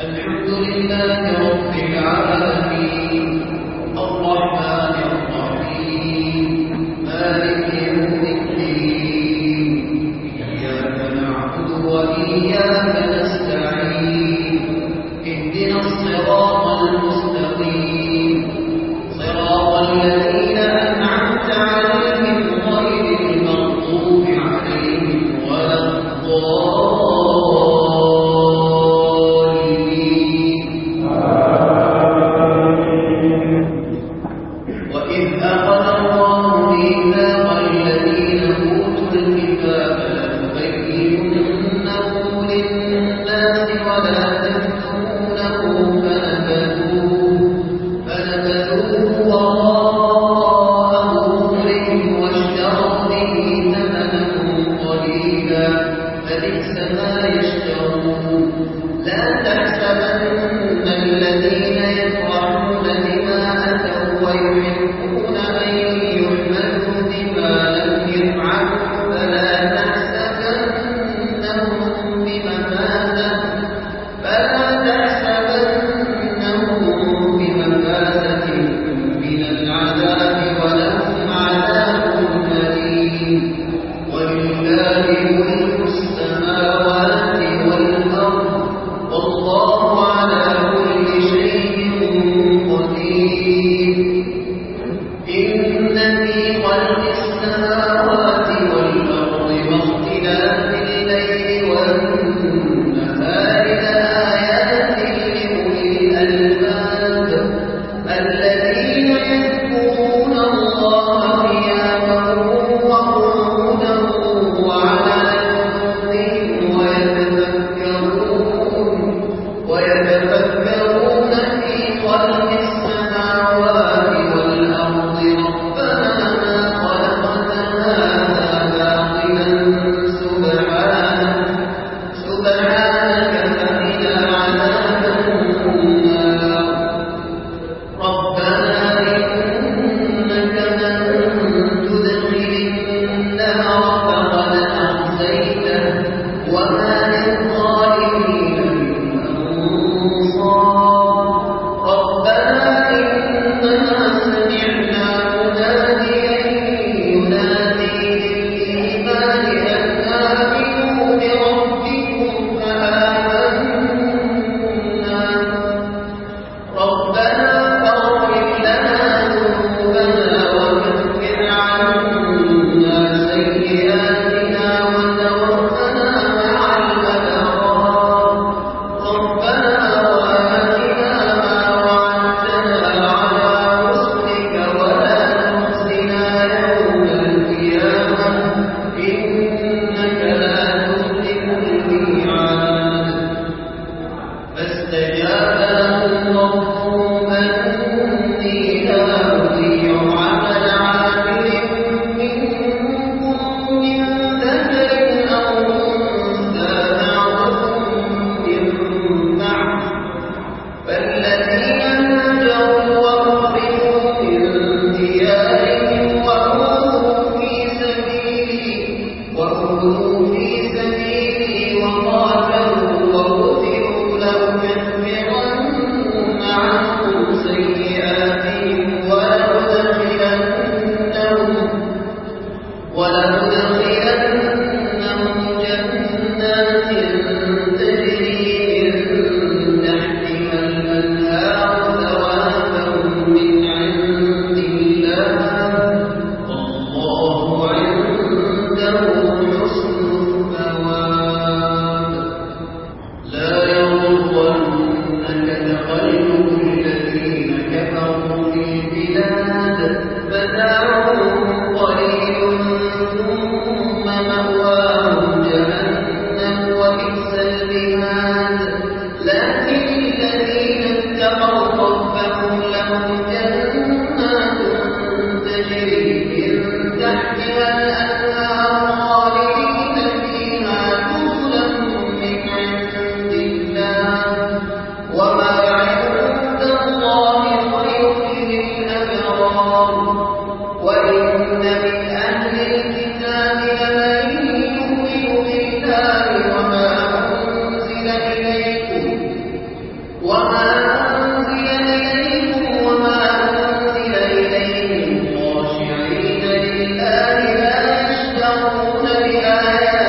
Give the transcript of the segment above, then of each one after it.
الحمد لله رب العالمين الرحمن الرحيم مالك يوم الدين إياك نعبد وإياك الذين آمنوا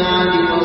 بعد